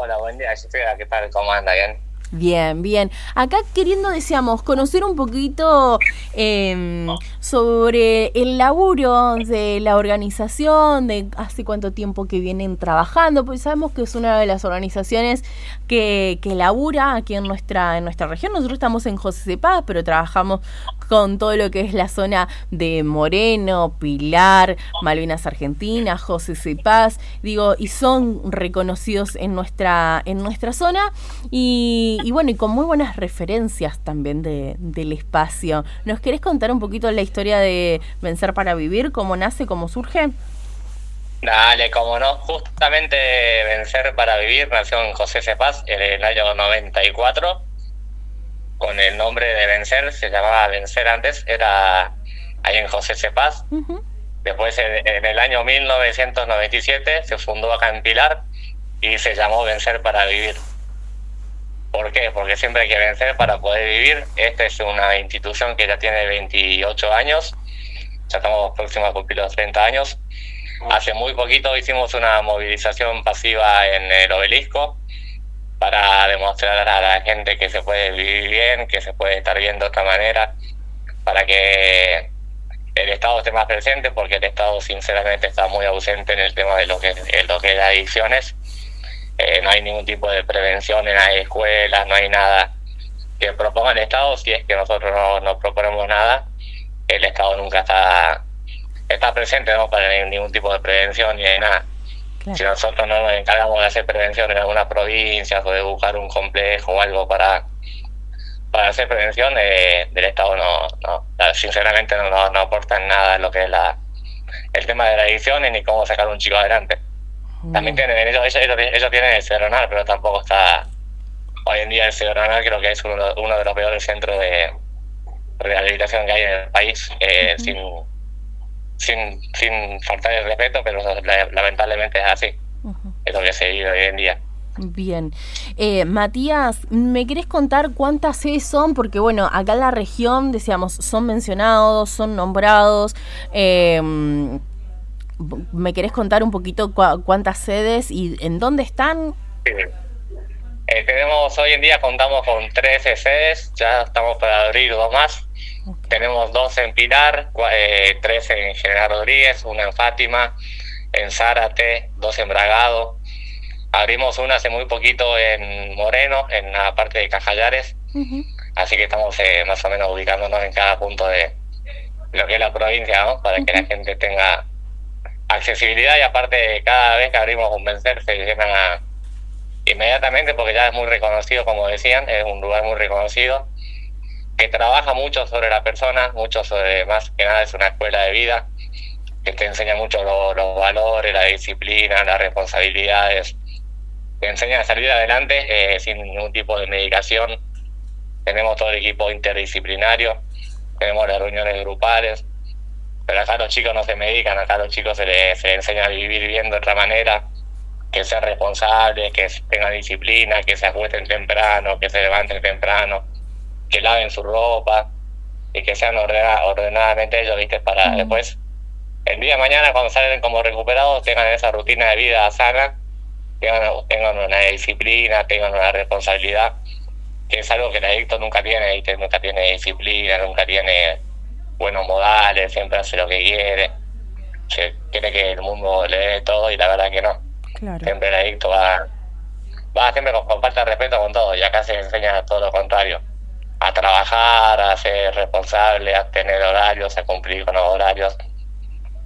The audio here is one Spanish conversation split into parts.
Hola, buen día, ¿qué tal? ¿Cómo anda? ¿Bien? Bien, bien. Acá queriendo, decíamos, conocer un poquito em, sobre el laburo de la organización, de hace cuánto tiempo que vienen trabajando, pues sabemos que es una de las organizaciones que, que labura aquí en nuestra, en nuestra región. Nosotros estamos en José Paz, pero trabajamos con todo lo que es la zona de Moreno, Pilar, Malvinas Argentina, José Cepaz, digo, y son reconocidos en nuestra, en nuestra zona y, bueno, y con muy buenas referencias también de, del espacio. ¿Nos querés contar un poquito la historia de Vencer para Vivir? ¿Cómo nace, cómo surge? Dale, como no, justamente Vencer para Vivir nació en José Cepaz en el año 94 con el nombre de Vencer, se llamaba Vencer antes, era ahí en José Cepaz. Después, en, el año 1997, se fundó acá en Pilar y se llamó Vencer para Vivir. ¿Por qué? Porque siempre hay que vencer para poder vivir. Esta es una institución que ya tiene 28 años, ya estamos próximos a cumplir los 30 años. Hace muy poquito hicimos una movilización pasiva en el obelisco, para demostrar a la gente que se puede vivir bien, que se puede estar bien de otra manera, para que el Estado esté más presente, porque el Estado sinceramente está muy ausente en el tema de lo que, de lo que es adicciones. Eh, no hay ningún tipo de prevención en las escuelas, no hay nada que proponga el Estado, si es que nosotros no, no proponemos nada, el Estado nunca está, está presente ¿no? para ningún tipo de prevención ni de nada. Si nosotros no nos encargamos de hacer prevención en algunas provincias o de buscar un complejo o algo para, para hacer prevención, eh, del Estado no, no sinceramente no, no, aportan nada lo que es la, el tema de la adicciones ni cómo sacar un chico adelante. También tienen, ellos, ellos, tienen el Cedronal, pero tampoco está. Hoy en día el Cedronal creo que es uno, uno de los peores centros de rehabilitación que hay en el país, eh, sin sin, sin faltar el respeto, pero lamentablemente es así. Es lo que se vive hoy en día. Bien. Eh, Matías, ¿me querés contar cuántas sedes son? Porque bueno, acá en la región, decíamos, son mencionados, son nombrados. Eh, ¿Me querés contar un poquito cuántas sedes y en dónde están? Eh, tenemos, hoy en día contamos con 13 sedes, ya estamos para abrir dos más. Tenemos dos en Pilar, eh, tres en General Rodríguez, una en Fátima, en Zárate, dos en Bragado. Abrimos una hace muy poquito en Moreno, en la parte de Cajallares. Así que estamos eh, más o menos ubicándonos en cada punto de lo que es la provincia, ¿no? Para que la gente tenga accesibilidad y aparte cada vez que abrimos un vencer se llena inmediatamente porque ya es muy reconocido, como decían, es un lugar muy reconocido que trabaja mucho sobre la persona, mucho sobre, más que nada es una escuela de vida, que te enseña mucho los valores, la disciplina, las responsabilidades, te enseña a salir adelante eh, sin ningún tipo de medicación. Tenemos todo el equipo interdisciplinario, tenemos las reuniones grupales, pero acá los chicos no se medican, acá los chicos se les, se les enseña a vivir bien de otra manera, que sean responsables, que tengan disciplina, que se ajusten temprano, que se levanten temprano que laven su ropa y que sean ordenadamente ellos, ¿viste? Para después, el día de mañana, cuando salen como recuperados, tengan esa rutina de vida sana, tengan, tengan una disciplina, tengan una responsabilidad, que es algo que el adicto nunca tiene, ¿viste? Nunca tiene disciplina, nunca tiene buenos modales, siempre hace lo que quiere, se quiere que el mundo le dé todo y la verdad que no. Siempre el adicto va, va siempre con, con falta de respeto con todo y acá se enseña todo lo contrario a trabajar, a ser responsable, a tener horarios, a cumplir con los horarios.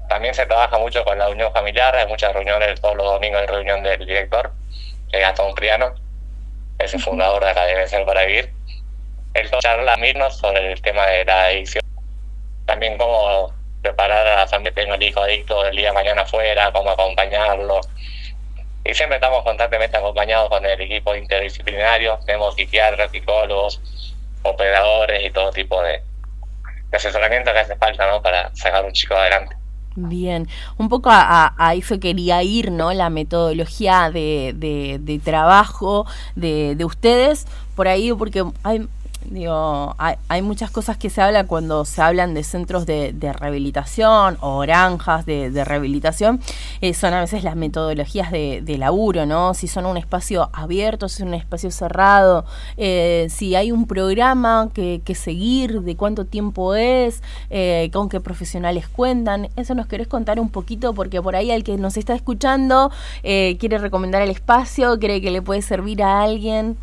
También se trabaja mucho con la unión familiar, hay muchas reuniones, todos los domingos hay reunión del director, Gastón Priano, es el fundador de Academia Ser para Vivir. Él charla mismos sobre el tema de la adicción. También cómo preparar a la familia que tenga el hijo adicto el día de mañana afuera, cómo acompañarlo. Y siempre estamos constantemente acompañados con el equipo interdisciplinario, tenemos psiquiatras, psicólogos, operadores y todo tipo de, asesoramiento que hace falta ¿no? para sacar un chico adelante. Bien, un poco a, a, eso quería ir, ¿no? La metodología de, de, trabajo de, de, ustedes por ahí, porque hay, Digo, hay, muchas cosas que se hablan cuando se hablan de centros de, rehabilitación o granjas de, rehabilitación, eh, son a veces las metodologías de, laburo, ¿no? Si son un espacio abierto, si es un espacio cerrado, eh, si hay un programa que, seguir, de cuánto tiempo es, eh, con qué profesionales cuentan. Eso nos querés contar un poquito porque por ahí el que nos está escuchando quiere recomendar el espacio, cree que le puede servir a alguien.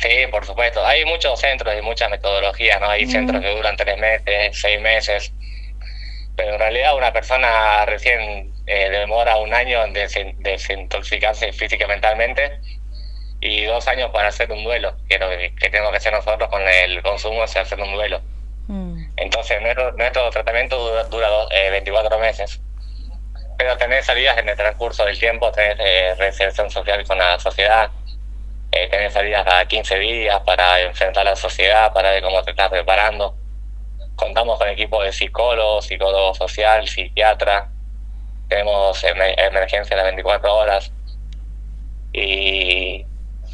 Sí, por supuesto. Hay muchos centros y muchas metodologías, ¿no? Hay centros que duran tres meses, seis meses, pero en realidad una persona recién eh, demora un año en desintoxicarse física y mentalmente y dos años para hacer un duelo, que lo que, tenemos que hacer nosotros con el consumo es hacer un duelo. Mm. Entonces nuestro, nuestro tratamiento dura, dura 24 eh, meses, pero tener salidas en el transcurso del tiempo, tener eh, reinserción social con la sociedad, eh, tener salidas cada 15 días para enfrentar la sociedad, para ver cómo te estás preparando. Contamos con equipos de psicólogos, psicólogo social, psiquiatra. Tenemos emergencia las 24 horas. Y,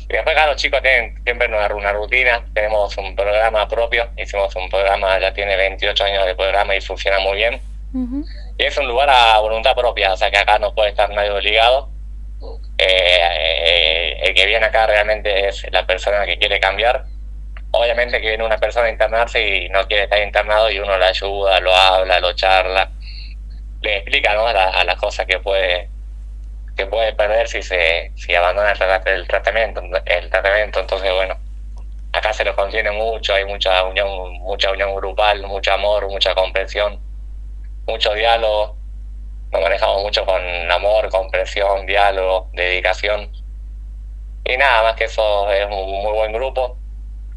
después, claro, los chicos tienen siempre una, una rutina. Tenemos un programa propio. Hicimos un programa, ya tiene 28 años de programa y funciona muy bien. Y es un lugar a voluntad propia, o sea que acá no puede estar nadie obligado eh, el que viene acá realmente es la persona que quiere cambiar. Obviamente que viene una persona a internarse y no quiere estar internado y uno le ayuda, lo habla, lo charla, le explica ¿no? a, las cosas que puede que puede perder si se si abandona el, tratamiento el tratamiento entonces bueno acá se lo contiene mucho hay mucha unión mucha unión grupal mucho amor mucha comprensión mucho diálogo nos manejamos mucho con amor, comprensión, diálogo, dedicación. Y nada más que eso es un muy buen grupo.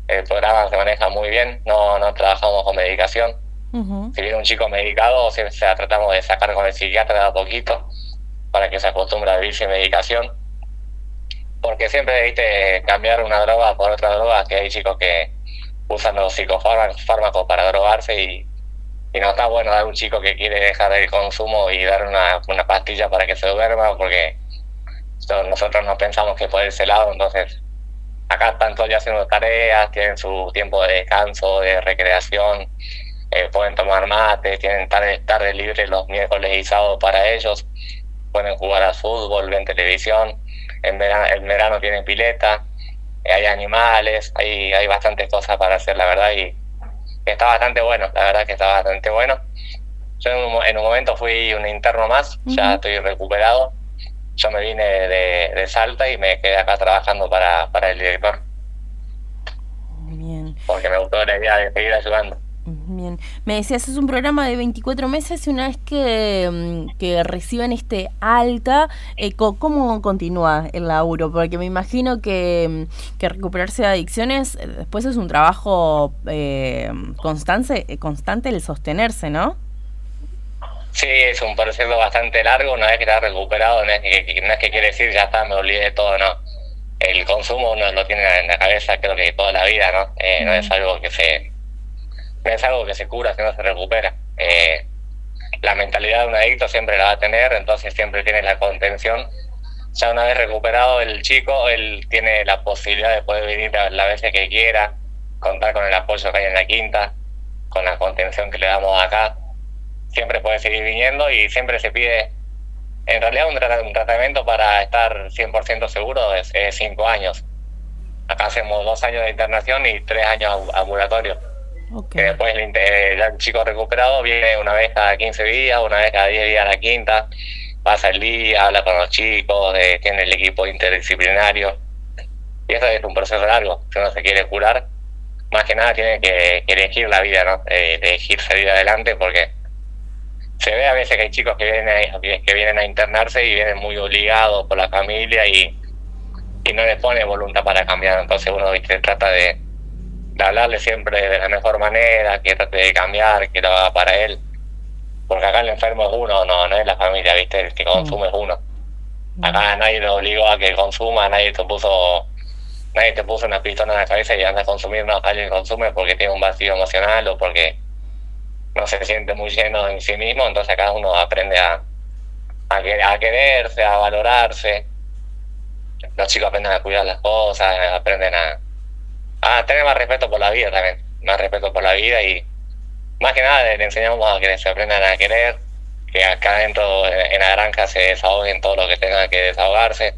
El programa se maneja muy bien, no, no trabajamos con medicación. Si viene un chico medicado, se, tratamos de sacar con el psiquiatra de a poquito para que se acostumbre a vivir sin medicación. Porque siempre viste cambiar una droga por otra droga, que hay chicos que usan los psicofármacos para drogarse y y no está bueno dar un chico que quiere dejar el consumo y dar una, una pastilla para que se duerma, porque nosotros no pensamos que por ese lado, entonces acá están todos ya haciendo tareas, tienen su tiempo de descanso, de recreación, eh, pueden tomar mate, tienen tarde, tarde libre los miércoles y sábados para ellos, pueden jugar al fútbol, ven televisión, en verano, en verano tienen pileta, eh, hay animales, hay, hay bastantes cosas para hacer, la verdad, y está bastante bueno, la verdad que está bastante bueno. Yo en un, momento fui un interno más, ya estoy recuperado. Yo me vine de, Salta y me quedé acá trabajando para, para el director. Bien. Porque me gustó la idea de seguir ayudando. Bien, me decías, es un programa de 24 meses y una vez que, mm, que reciben este alta, eh, ¿cómo continúa el laburo? Porque me imagino que, mm, que recuperarse de adicciones eh, después es un trabajo eh, constante, constante el sostenerse, ¿no? Sí, es un proceso bastante largo, una vez que estás recuperado, no es que, no es que quiere decir ya está, me olvidé de todo, no. El consumo uno lo tiene en la cabeza creo que toda la vida, ¿no? No es algo que se es algo que se cura, sino se recupera. Eh, la mentalidad de un adicto siempre la va a tener, entonces siempre tiene la contención. Ya una vez recuperado el chico, él tiene la posibilidad de poder venir la veces que quiera, contar con el apoyo que hay en la quinta, con la contención que le damos acá. Siempre puede seguir viniendo y siempre se pide, en realidad un, tratamiento para estar 100% seguro es, cinco años. Acá hacemos dos años de internación y tres años ambulatorios que después el, el, chico recuperado viene una vez cada 15 días, una vez cada 10 días a la quinta, pasa el día, habla con los chicos, tiene el equipo interdisciplinario. Y eso es un proceso largo. Si uno se quiere curar, más que nada tiene que, elegir la vida, ¿no? Eh, elegir salir adelante porque se ve a veces que hay chicos que vienen a, que vienen a internarse y vienen muy obligados por la familia y, y no les pone voluntad para cambiar. Entonces uno ¿viste? trata de, de hablarle siempre de la mejor manera, que trate de cambiar, que lo haga para él. Porque acá el enfermo es uno, no, no es la familia, ¿viste? El que consume es uno. Acá nadie lo obligó a que consuma, nadie te puso nadie te puso una pistola en la cabeza y anda a consumir, no, alguien consume porque tiene un vacío emocional o porque no se siente muy lleno en sí mismo, entonces cada uno aprende a, a, a quererse, a valorarse. Los chicos aprenden a cuidar las cosas, aprenden a, a tener más respeto por la vida también, más respeto por la vida y más que nada le enseñamos a que se aprendan a querer, que acá dentro en la granja se desahoguen todo lo que tengan que desahogarse.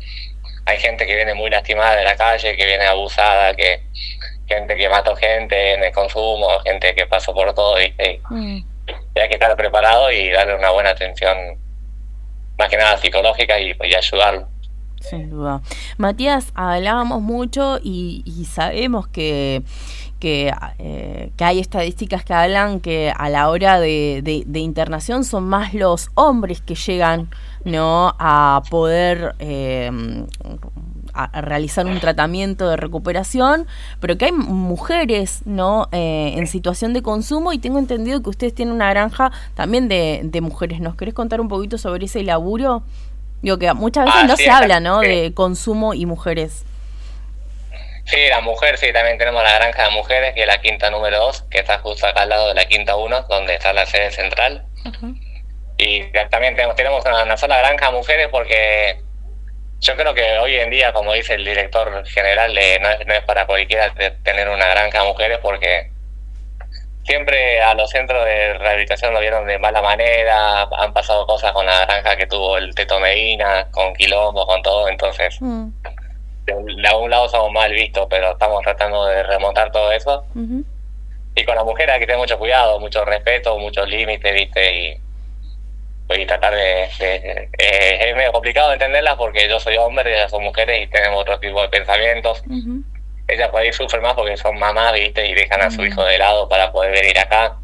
Hay gente que viene muy lastimada de la calle, que viene abusada, que gente que mató gente en el consumo, gente que pasó por todo, Y, mm. hay que estar preparado y darle una buena atención, más que nada psicológica y, y ayudarlo. Sin duda. Matías, hablábamos mucho y, sabemos que, que, eh, hay estadísticas que hablan que a la hora de, de, internación son más los hombres que llegan no a poder eh, a realizar un tratamiento de recuperación, pero que hay mujeres no eh, en situación de consumo y tengo entendido que ustedes tienen una granja también de, de mujeres. ¿Nos querés contar un poquito sobre ese laburo? Digo que muchas veces ah, no se habla, ¿no? De consumo y mujeres. Sí, la mujer, sí, también tenemos la granja de mujeres, que es la quinta número 2, que está justo acá al lado de la quinta 1, donde está la sede central. Y también tenemos, tenemos una, sola granja de mujeres porque yo creo que hoy en día, como dice el director general, no, es, no es para cualquiera tener una granja de mujeres porque siempre a los centros de rehabilitación lo vieron de mala manera, han pasado cosas con la granja que tuvo el Teto Medina, con quilombo, con todo, entonces mm. de, algún lado somos mal vistos, pero estamos tratando de remontar todo eso. Y con las mujeres hay que tener mucho cuidado, mucho respeto, muchos límites, ¿viste? Y, y tratar de... Eh, es medio complicado entenderlas porque yo soy hombre, ellas son mujeres y tenemos otro tipo de pensamientos ellas por ahí sufren más porque son mamás, ¿viste? Y dejan a su hijo de lado para poder venir acá.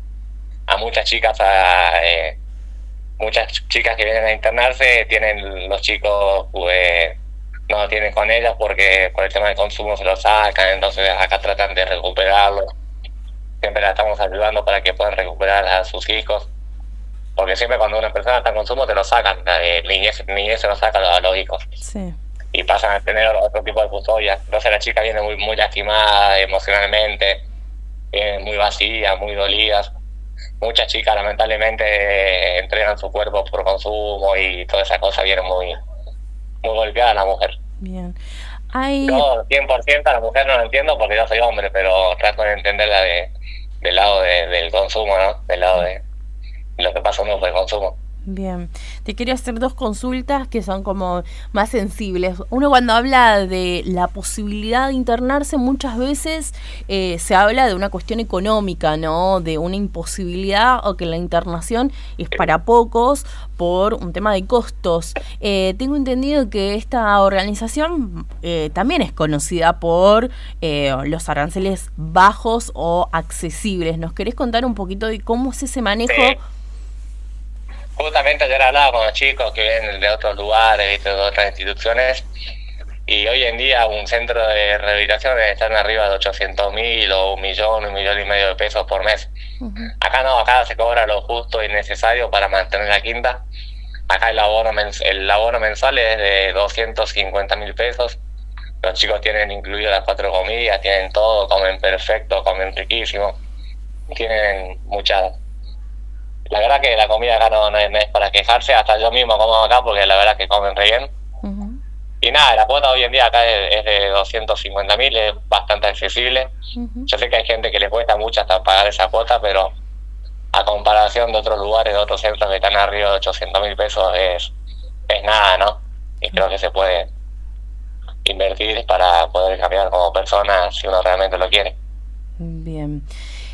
A muchas chicas, a, eh, muchas chicas que vienen a internarse, tienen los chicos, pues, no tienen con ellas porque por el tema del consumo se lo sacan, entonces acá tratan de recuperarlo. Siempre la estamos ayudando para que puedan recuperar a sus hijos. Porque siempre cuando una persona está en consumo te lo sacan, eh, niñez, niñez se lo sacan a los hijos. Sí y pasan a tener otro tipo de custodia. Entonces la chica viene muy, muy lastimada emocionalmente, vienen muy vacías, muy dolidas. Muchas chicas lamentablemente entregan su cuerpo por consumo y toda esa cosa viene muy, muy golpeada la mujer. Bien. Hay... Yo 100% a la mujer no lo entiendo porque yo soy hombre, pero trato de entenderla de, del lado del consumo, ¿no? Del lado de lo que pasa uno por el consumo. Bien, te quería hacer dos consultas que son como más sensibles. Uno cuando habla de la posibilidad de internarse, muchas veces eh, se habla de una cuestión económica, ¿no? De una imposibilidad o que la internación es para pocos por un tema de costos. Eh, tengo entendido que esta organización eh, también es conocida por los aranceles bajos o accesibles. ¿Nos querés contar un poquito de cómo es ese manejo? Justamente ayer hablaba con los chicos que vienen de otros lugares, de otras instituciones, y hoy en día un centro de rehabilitación están arriba de 800 mil o un millón, un millón y medio de pesos por mes. Acá no, acá se cobra lo justo y necesario para mantener la quinta. Acá el abono, el abono mensual es de 250 mil pesos. Los chicos tienen incluido las cuatro comidas, tienen todo, comen perfecto, comen riquísimo. Tienen muchas la verdad que la comida acá no, es, para quejarse, hasta yo mismo como acá porque la verdad que comen re bien. Y nada, la cuota hoy en día acá es, de 250 mil, es bastante accesible. Yo sé que hay gente que le cuesta mucho hasta pagar esa cuota, pero a comparación de otros lugares, de otros centros que están arriba de 800 mil pesos, es, es nada, ¿no? Y creo que se puede invertir para poder cambiar como persona si uno realmente lo quiere. Bien.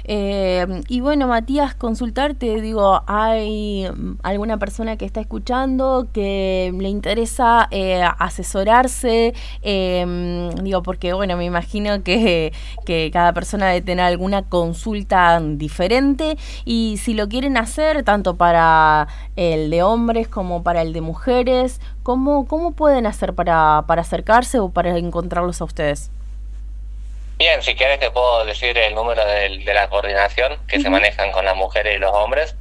Eh, y bueno, Matías, consultarte, digo, ¿hay alguna persona que está escuchando que le interesa eh, asesorarse? Em, digo, porque bueno, me imagino que, que cada persona debe tener alguna consulta diferente y si lo quieren hacer, tanto para el de hombres como para el de mujeres, ¿cómo, cómo pueden hacer para, para acercarse o para encontrarlos a ustedes? Bien, si quieres te puedo decir el número de, de la coordinación que se manejan con las mujeres y los hombres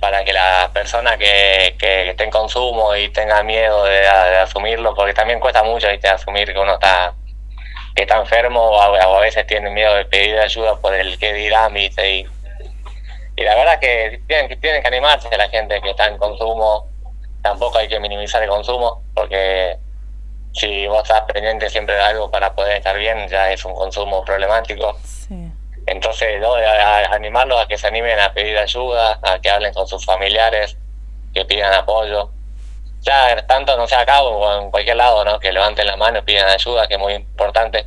para que la persona que, que esté en consumo y tenga miedo de, asumirlo, porque también cuesta mucho asumir que uno está que está enfermo o a, veces tiene miedo de pedir ayuda por el que dirá, Y, y la verdad que tienen, tienen que animarse la gente que está en consumo, tampoco hay que minimizar el consumo, porque si vos estás pendiente siempre de algo para poder estar bien, ya es un consumo problemático. Entonces, ¿no? animarlos a que se animen a pedir ayuda, a que hablen con sus familiares, que pidan apoyo. Ya tanto no sea acá o en cualquier lado, ¿no? Que levanten la mano y pidan ayuda, que es muy importante.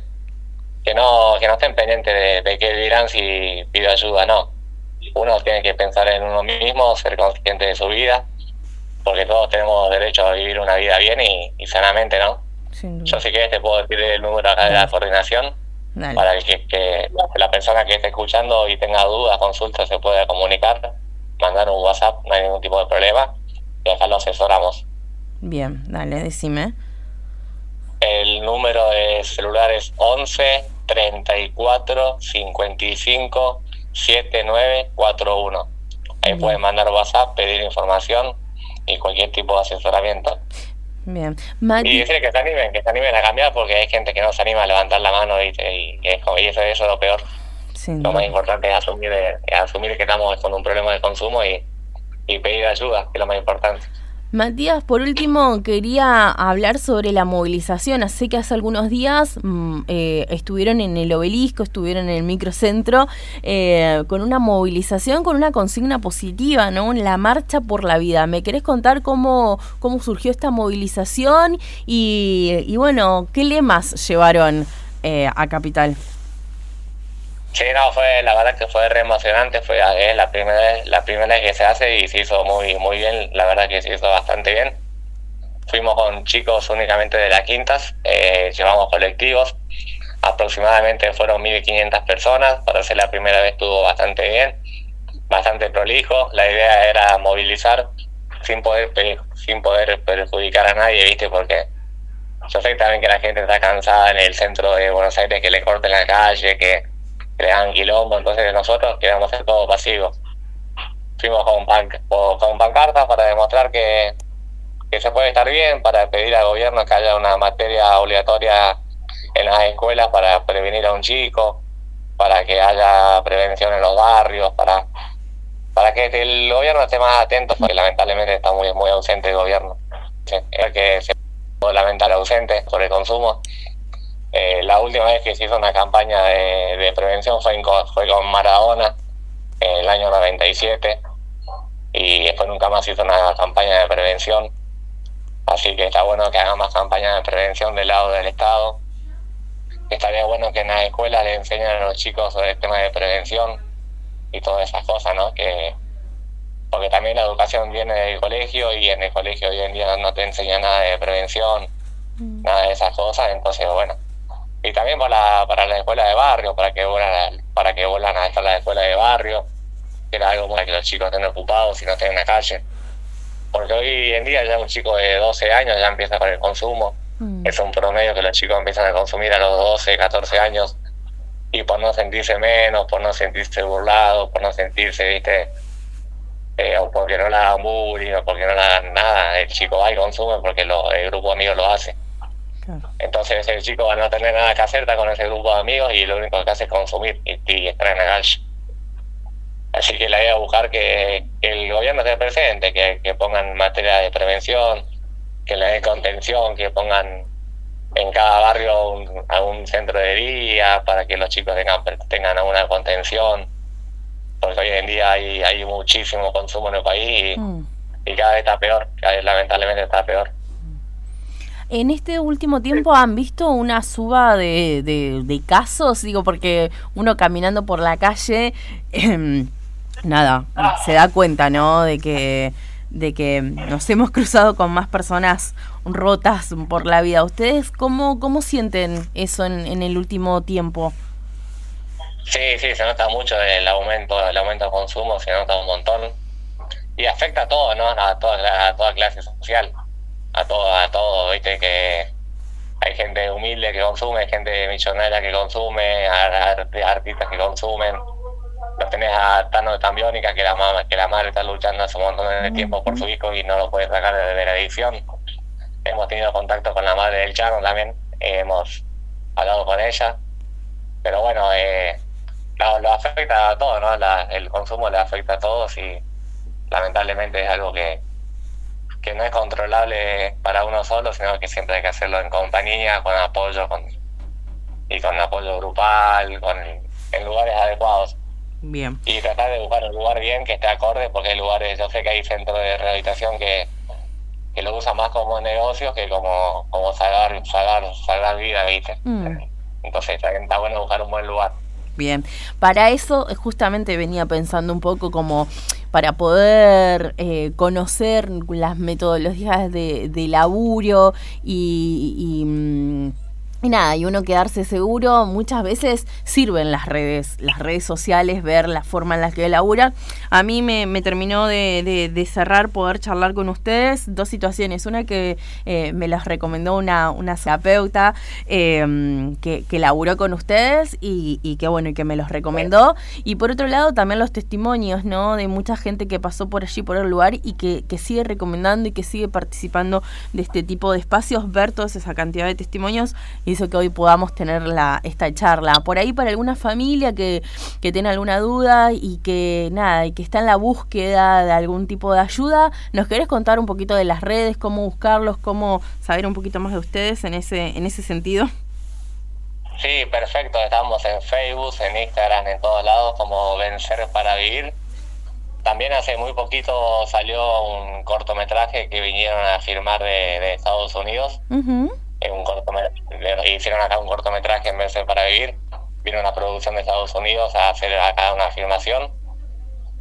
Que no, que no estén pendientes de, de qué dirán si pido ayuda, no. Uno tiene que pensar en uno mismo, ser consciente de su vida, porque todos tenemos derecho a vivir una vida bien y sanamente, ¿no? Yo sí que te puedo decir el número de la coordinación para que, la persona que esté escuchando y tenga dudas, consultas, se pueda comunicar, mandar un WhatsApp, no hay ningún tipo de problema y acá lo asesoramos. Bien, dale, decime. El número de celular es 11 34 55 7941. Ahí pueden mandar WhatsApp, pedir información y cualquier tipo de asesoramiento. Bien. Y decir que se animen, que se animen a cambiar porque hay gente que no se anima a levantar la mano y, y, eso, es lo peor. lo más importante es asumir, eh, asumir que estamos con un problema de consumo y, y pedir ayuda, que es lo más importante. Matías, por último, quería hablar sobre la movilización. Sé que hace algunos días mm, eh, estuvieron en el obelisco, estuvieron en el microcentro, eh, con una movilización, con una consigna positiva, ¿no? La marcha por la vida. ¿Me querés contar cómo, cómo surgió esta movilización y, y bueno, qué lemas llevaron eh, a Capital? Sí, no, fue, la verdad que fue re emocionante, fue la primera vez, la primera vez que se hace y se hizo muy, muy bien, la verdad que se hizo bastante bien. Fuimos con chicos únicamente de las quintas, eh, llevamos colectivos, aproximadamente fueron 1.500 personas, para ser la primera vez estuvo bastante bien, bastante prolijo, la idea era movilizar sin poder, sin poder perjudicar a nadie, ¿viste? Porque yo sé también que la gente está cansada en el centro de Buenos Aires, que le corten la calle, que crean quilombo, entonces nosotros queríamos ser todo pasivos. Fuimos con, pan, con pancartas para demostrar que, que se puede estar bien, para pedir al gobierno que haya una materia obligatoria en las escuelas para prevenir a un chico, para que haya prevención en los barrios, para para que el gobierno esté más atento, porque lamentablemente está muy muy ausente el gobierno. Es que se puede lamentar ausente sobre el consumo eh, la última vez que se hizo una campaña de, prevención fue, fue con Maradona en el año 97 y después nunca más hizo una campaña de prevención. Así que está bueno que haga más campañas de prevención del lado del Estado. Estaría bueno que en las escuelas le enseñen a los chicos sobre el tema de prevención y todas esas cosas, ¿no? Que, porque también la educación viene del colegio y en el colegio hoy en día no te enseña nada de prevención, mm. nada de esas cosas, entonces bueno, y también para, para la escuela de barrio, para que vuelan, para que vuelan a estar la escuela de barrio, que era algo para que los chicos estén ocupados y no estén en la calle. Porque hoy en día ya un chico de 12 años ya empieza con el consumo. Mm. Es un promedio que los chicos empiezan a consumir a los 12, 14 años. Y por no sentirse menos, por no sentirse burlado, por no sentirse, viste, eh, o porque no le hagan bullying, o porque no le hagan nada, el chico va y consume porque lo, el grupo de amigos lo hace. Entonces el chico va a no tener nada que hacer, está con ese grupo de amigos y lo único que hace es consumir y, la calle. Así que la idea es buscar que, el gobierno esté presente, que, que pongan materia de prevención, que le den contención, que pongan en cada barrio un, un centro de día para que los chicos tengan, tengan una contención, porque hoy en día hay, hay muchísimo consumo en el país y, mm. y cada vez está peor, cada vez lamentablemente está peor. En este último tiempo han visto una suba de, de, casos, digo, porque uno caminando por la calle, em, nada, se da cuenta, ¿no? De que, de que nos hemos cruzado con más personas rotas por la vida. ¿Ustedes cómo, cómo sienten eso en, en el último tiempo? Sí, sí, se nota mucho el aumento, el aumento de consumo, se nota un montón. Y afecta a todo, ¿no? A toda, a toda clase social a todo, a todo, viste que hay gente humilde que consume, hay gente millonaria que consume, artistas que consumen. Los tenés a Tano de Tambiónica, que la, mamá, que la madre está luchando hace un montón de tiempo por su hijo y no lo puede sacar de, la edición. Hemos tenido contacto con la madre del Chano también, hemos hablado con ella. Pero bueno, eh, lo, afecta a todos, ¿no? el consumo le afecta a todos y lamentablemente es algo que, que no es controlable para uno solo, sino que siempre hay que hacerlo en compañía, con apoyo, con y con apoyo grupal, con en lugares adecuados. Bien. Y tratar de buscar un lugar bien que esté acorde, porque hay lugares, yo sé que hay centros de rehabilitación que, que lo usan más como negocio que como, como salvar, salvar, salvar vida, ¿viste? Mm. Entonces está bueno buscar un buen lugar. Bien, para eso justamente venía pensando un poco como para poder eh, conocer las metodologías de, de laburo y, y mm, y nada, y uno quedarse seguro, muchas veces sirven las redes, las redes sociales, ver la forma en la que laburan. A mí me, terminó de, de, cerrar poder charlar con ustedes dos situaciones. Una que eh, me las recomendó una, una terapeuta em, que, que laburó con ustedes y, y, que bueno, y que me los recomendó. Y por otro lado, también los testimonios, ¿no? De mucha gente que pasó por allí, por el lugar y que, que sigue recomendando y que sigue participando de este tipo de espacios, ver toda esa cantidad de testimonios y hizo que hoy podamos tener la, esta charla. Por ahí para alguna familia que, que tiene alguna duda y que nada, y que está en la búsqueda de algún tipo de ayuda, ¿nos querés contar un poquito de las redes, cómo buscarlos, cómo saber un poquito más de ustedes en ese, en ese sentido? Sí, perfecto. Estamos en Facebook, en Instagram, en todos lados, como Vencer para Vivir. También hace muy poquito salió un cortometraje que vinieron a firmar de, Estados Unidos un hicieron acá un cortometraje en vez de para vivir. Vino una producción de Estados Unidos a hacer acá una filmación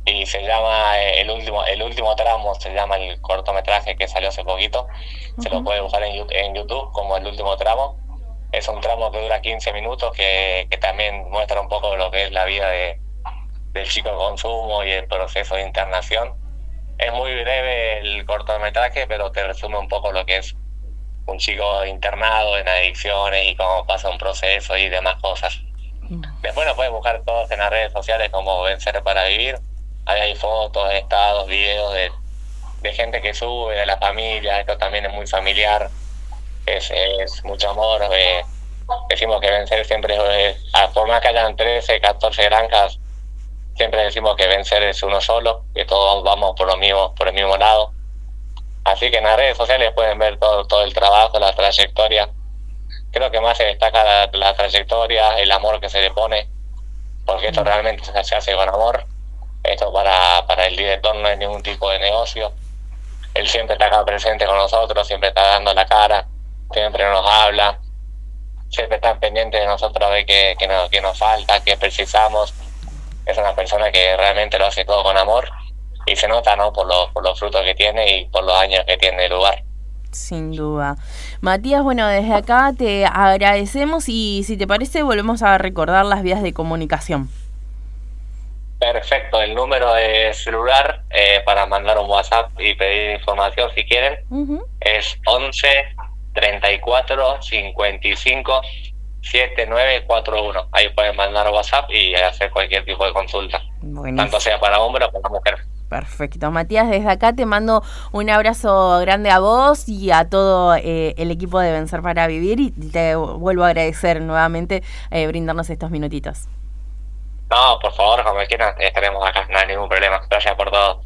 y se llama eh, el último el último tramo se llama el cortometraje que salió hace poquito se lo puede buscar en, en, YouTube como el último tramo es un tramo que dura 15 minutos que, que también muestra un poco lo que es la vida de, del chico consumo y el proceso de internación es muy breve el cortometraje pero te resume un poco lo que es un chico internado en adicciones y cómo pasa un proceso y demás cosas. Después nos puedes buscar todos en las redes sociales como Vencer para Vivir. Ahí hay fotos, estados, videos de, gente que sube, de la familia. Esto también es muy familiar. Es, mucho amor. Eh, decimos que vencer siempre es, por más que hayan 13, 14 granjas, siempre decimos que vencer es uno solo, que todos vamos por, lo mismo, por el mismo lado Así que en las redes sociales pueden ver todo, todo el trabajo, la trayectoria. Creo que más se destaca la, trayectoria, el amor que se le pone, porque esto mm. realmente se hace con amor. Esto para, para el director no es ningún tipo de negocio. Él siempre está acá presente con nosotros, siempre está dando la cara, siempre nos habla, siempre está pendiente de nosotros de qué, qué, nos, qué nos falta, qué precisamos. Es una persona que realmente lo hace todo con amor y se nota, ¿no? Por, por los frutos que tiene y por los años que tiene el lugar. Sin duda. Matías, bueno, desde acá te agradecemos y si te parece volvemos a recordar las vías de comunicación. Perfecto, el número de celular eh, para mandar un WhatsApp y pedir información si quieren es 11 34 55 7941. Ahí pueden mandar WhatsApp y hacer cualquier tipo de consulta, tanto sea para hombre o para mujer. Perfecto. Matías, desde acá te mando un abrazo grande a vos y a todo eh, el equipo de Vencer para Vivir y te vuelvo a agradecer nuevamente eh, brindarnos estos minutitos. No, por favor, como quieran, estaremos acá, no hay ningún problema. Gracias por todo.